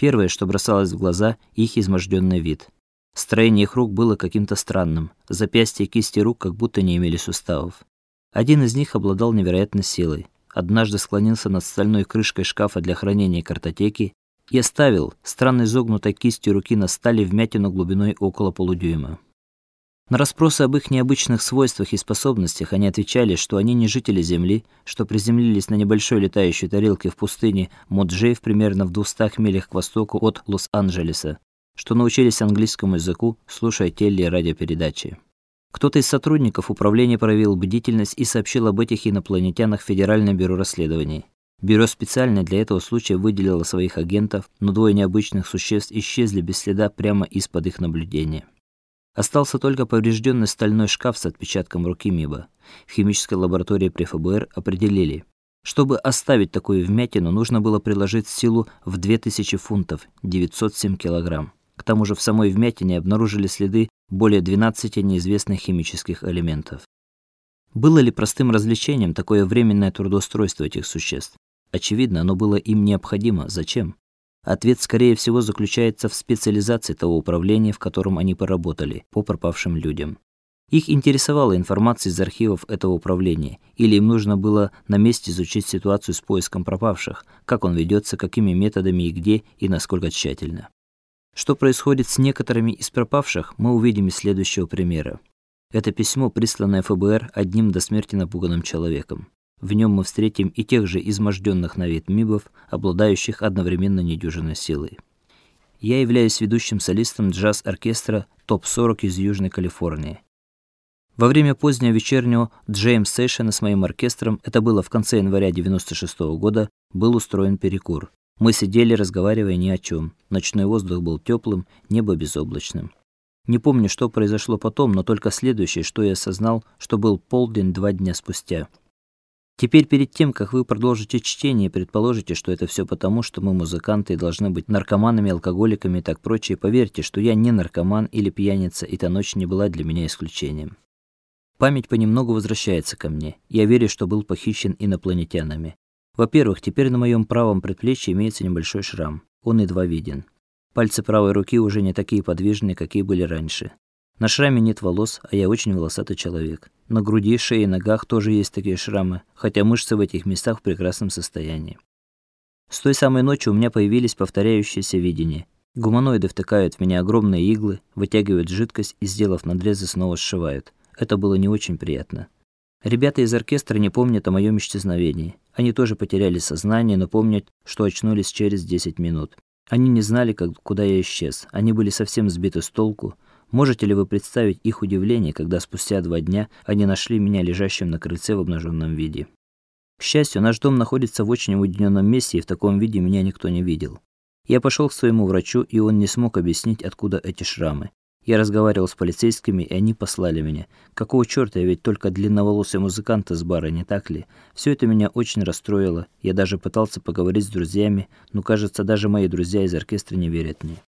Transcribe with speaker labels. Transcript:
Speaker 1: Первое, что бросалось в глаза, их изможденный вид. Строение их рук было каким-то странным. Запястья и кисти рук как будто не имели суставов. Один из них обладал невероятной силой. Однажды склонился над стальной крышкой шкафа для хранения картотеки и оставил странно изогнутой кистью руки на стали вмятину глубиной около полудюйма. На расспросы об их необычных свойствах и способностях они отвечали, что они не жители Земли, что приземлились на небольшой летающей тарелке в пустыне Моджейв примерно в 200 милях к востоку от Лос-Анджелеса, что научились английскому языку, слушая теле- и радиопередачи. Кто-то из сотрудников управления проявил бдительность и сообщил об этих инопланетянах Федеральное бюро расследований. Бюро специально для этого случая выделило своих агентов, но двое необычных существ исчезли без следа прямо из-под их наблюдения. Остался только поврежденный стальной шкаф с отпечатком руки Миба. В химической лаборатории при ФБР определили, чтобы оставить такую вмятину, нужно было приложить силу в 2000 фунтов, 907 килограмм. К тому же в самой вмятине обнаружили следы более 12 неизвестных химических элементов. Было ли простым развлечением такое временное трудоустройство этих существ? Очевидно, оно было им необходимо. Зачем? Ответ, скорее всего, заключается в специализации того управления, в котором они поработали, по пропавшим людям. Их интересовала информация из архивов этого управления, или им нужно было на месте изучить ситуацию с поиском пропавших, как он ведется, какими методами и где и насколько тщательно. Что происходит с некоторыми из пропавших, мы увидим из следующего примера. Это письмо, присланное ФБР одним до смерти напуганным человеком. В нем мы встретим и тех же изможденных на вид мибов, обладающих одновременно недюжинной силой. Я являюсь ведущим солистом джаз-оркестра Топ-40 из Южной Калифорнии. Во время позднего вечернего джейм-сейшена с моим оркестром, это было в конце января 96 -го года, был устроен перекур. Мы сидели, разговаривая ни о чем. Ночной воздух был теплым, небо безоблачным. Не помню, что произошло потом, но только следующее, что я осознал, что был полдень два дня спустя. Теперь перед тем, как вы продолжите чтение, предположите, что это все потому, что мы музыканты и должны быть наркоманами, алкоголиками и так прочее, поверьте, что я не наркоман или пьяница, и та ночь не была для меня исключением. Память понемногу возвращается ко мне. Я верю, что был похищен инопланетянами. Во-первых, теперь на моем правом предплечье имеется небольшой шрам. Он едва виден. Пальцы правой руки уже не такие подвижные, какие были раньше. На шраме нет волос, а я очень волосатый человек. На груди, шее и ногах тоже есть такие шрамы, хотя мышцы в этих местах в прекрасном состоянии. С той самой ночи у меня появились повторяющиеся видения. Гуманоиды втыкают в меня огромные иглы, вытягивают жидкость и, сделав надрезы, снова сшивают. Это было не очень приятно. Ребята из оркестра не помнят о моем исчезновении. Они тоже потеряли сознание, но помнят, что очнулись через 10 минут. Они не знали, как, куда я исчез. Они были совсем сбиты с толку. Можете ли вы представить их удивление, когда спустя два дня они нашли меня лежащим на крыльце в обнаженном виде? К счастью, наш дом находится в очень уединенном месте, и в таком виде меня никто не видел. Я пошел к своему врачу, и он не смог объяснить, откуда эти шрамы. Я разговаривал с полицейскими, и они послали меня. Какого чёрта я ведь только длинноволосый музыкант из бара, не так ли? Все это меня очень расстроило. Я даже пытался поговорить с друзьями, но, кажется, даже мои друзья из оркестра не верят мне.